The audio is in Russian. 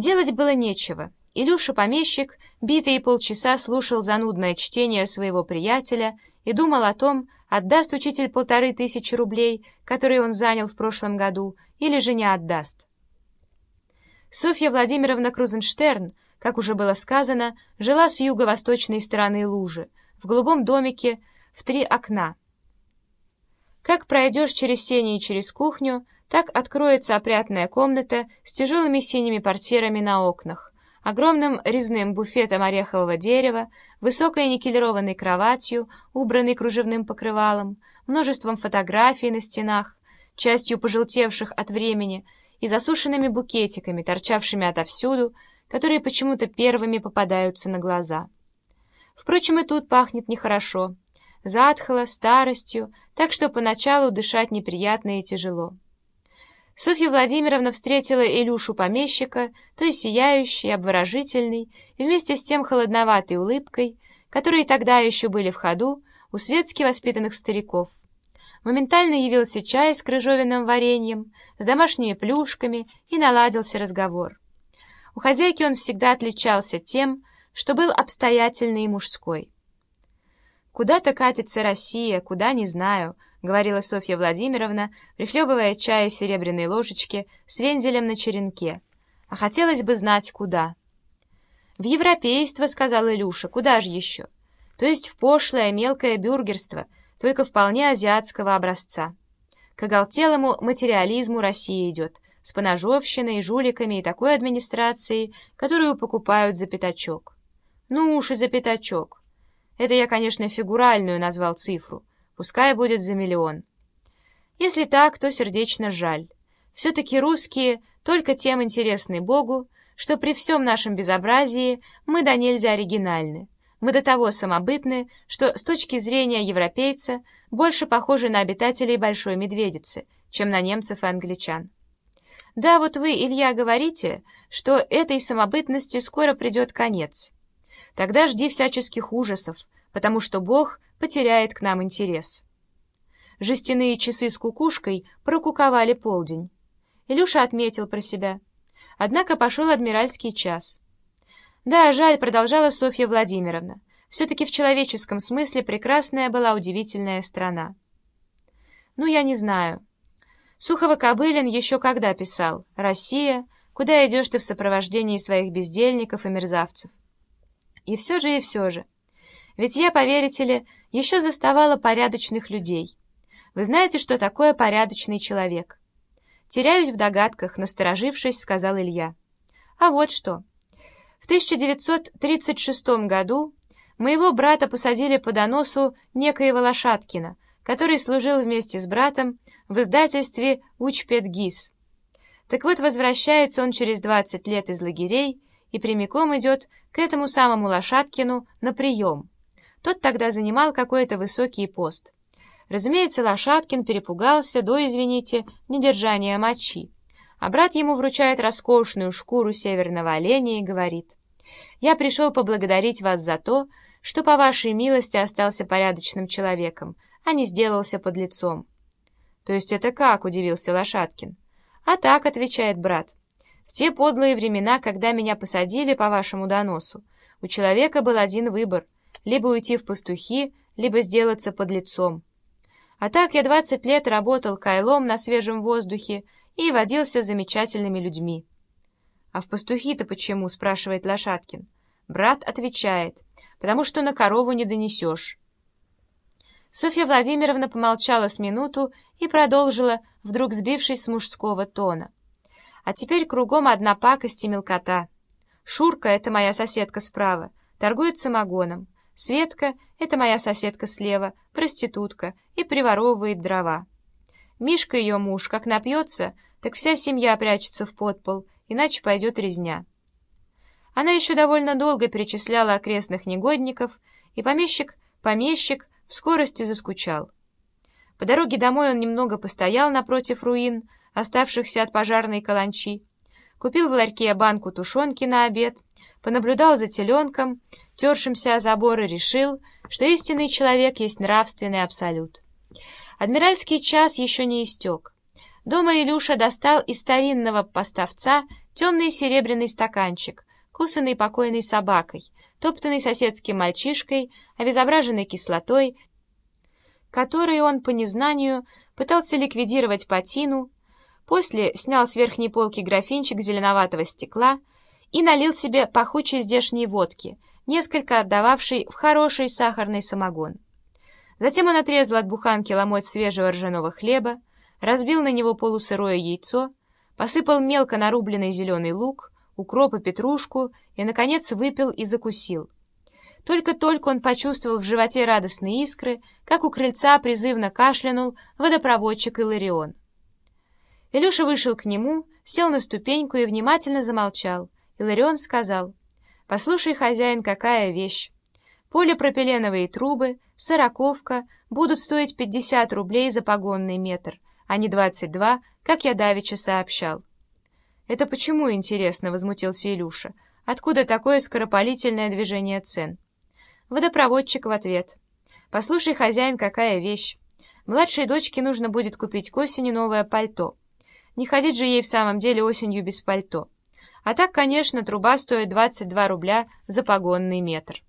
Делать было нечего. Илюша-помещик битые полчаса слушал занудное чтение своего приятеля и думал о том, отдаст учитель полторы тысячи рублей, которые он занял в прошлом году, или же не отдаст. Софья Владимировна Крузенштерн, как уже было сказано, жила с юго-восточной стороны лужи, в голубом домике, в три окна. Как пройдешь через сени и через кухню, так откроется опрятная комната с тяжелыми синими портьерами на окнах, огромным резным буфетом орехового дерева, высокой никелированной кроватью, убранной кружевным покрывалом, множеством фотографий на стенах, частью пожелтевших от времени, и засушенными букетиками, торчавшими отовсюду, которые почему-то первыми попадаются на глаза. Впрочем, и тут пахнет нехорошо, затхло, старостью, так что поначалу дышать неприятно и тяжело. Софья Владимировна встретила Илюшу помещика, той сияющей, обворожительной и вместе с тем холодноватой улыбкой, которые тогда еще были в ходу у светски воспитанных стариков. Моментально явился чай с крыжовенным вареньем, с домашними плюшками, и наладился разговор. У хозяйки он всегда отличался тем, что был обстоятельный и мужской. «Куда-то катится Россия, куда не знаю», — говорила Софья Владимировна, прихлебывая чай из серебряной ложечки с вензелем на черенке. «А хотелось бы знать, куда». «В европейство», — сказал Илюша, — «куда же еще?» «То есть в пошлое мелкое бюргерство, только вполне азиатского образца. К оголтелому материализму Россия идет, с поножовщиной, жуликами и такой администрацией, которую покупают за пятачок». «Ну уж и за пятачок». Это я, конечно, фигуральную назвал цифру. Пускай будет за миллион. Если так, то сердечно жаль. Все-таки русские только тем интересны Богу, что при всем нашем безобразии мы до нельзя оригинальны. Мы до того самобытны, что с точки зрения европейца больше похожи на обитателей Большой Медведицы, чем на немцев и англичан. Да, вот вы, Илья, говорите, что этой самобытности скоро придет конец. Тогда жди всяческих ужасов, потому что Бог потеряет к нам интерес. Жестяные часы с кукушкой прокуковали полдень. Илюша отметил про себя. Однако пошел адмиральский час. Да, жаль, продолжала Софья Владимировна. Все-таки в человеческом смысле прекрасная была удивительная страна. Ну, я не знаю. Сухово-Кобылин еще когда писал «Россия, куда идешь ты в сопровождении своих бездельников и мерзавцев?» И все же, и все же. Ведь я, поверите ли, еще заставала порядочных людей. Вы знаете, что такое порядочный человек? Теряюсь в догадках, насторожившись, сказал Илья. А вот что. В 1936 году моего брата посадили по доносу некоего Лошадкина, который служил вместе с братом в издательстве «Учпедгиз». Так вот, возвращается он через 20 лет из лагерей и прямиком идет к этому самому Лошадкину на прием. Тот тогда занимал какой-то высокий пост. Разумеется, Лошадкин перепугался до, извините, недержания мочи. А брат ему вручает роскошную шкуру северного оленя и говорит, «Я пришел поблагодарить вас за то, что по вашей милости остался порядочным человеком, а не сделался подлецом». «То есть это как?» — удивился Лошадкин. «А так», — отвечает брат, «в те подлые времена, когда меня посадили по вашему доносу, у человека был один выбор — либо уйти в пастухи, либо сделаться подлецом. А так я двадцать лет работал кайлом на свежем воздухе и водился замечательными людьми. «А в пастухи-то почему?» — спрашивает Лошадкин. Брат отвечает, «Потому что на корову не донесешь». Софья Владимировна помолчала с минуту и продолжила, вдруг сбившись с мужского тона. «А теперь кругом одна пакость и мелкота. Шурка — это моя соседка справа, торгует самогоном. Светка — это моя соседка слева, проститутка, и приворовывает дрова. Мишка ее муж, как напьется, так вся семья прячется в подпол, иначе пойдет резня. Она еще довольно долго перечисляла окрестных негодников, и помещик, помещик в скорости заскучал. По дороге домой он немного постоял напротив руин, оставшихся от пожарной каланчи, купил в ларьке банку тушенки на обед, понаблюдал за теленком, тершимся о забор и решил, что истинный человек есть нравственный абсолют. Адмиральский час еще не истек. Дома Илюша достал из старинного поставца темный серебряный стаканчик, кусанный покойной собакой, топтанный соседским мальчишкой, обезображенный кислотой, который он, по незнанию, пытался ликвидировать патину, после снял с верхней полки графинчик зеленоватого стекла и налил себе пахучей здешней водки, несколько отдававшей в хороший сахарный самогон. Затем он отрезал от буханки ломоть свежего ржаного хлеба, разбил на него полусырое яйцо, посыпал мелко нарубленный зеленый лук, укроп и петрушку и, наконец, выпил и закусил. Только-только он почувствовал в животе радостные искры, как у крыльца призывно кашлянул водопроводчик Иларион. Илюша вышел к нему, сел на ступеньку и внимательно замолчал. Иларион сказал, «Послушай, хозяин, какая вещь. Полипропиленовые трубы, сороковка будут стоить 50 рублей за погонный метр, а не 22, как я давеча сообщал». «Это почему, интересно?» — возмутился Илюша. «Откуда такое скоропалительное движение цен?» Водопроводчик в ответ. «Послушай, хозяин, какая вещь. Младшей дочке нужно будет купить к осени новое пальто. Не ходить же ей в самом деле осенью без пальто. А так, конечно, труба стоит 22 рубля за погонный метр».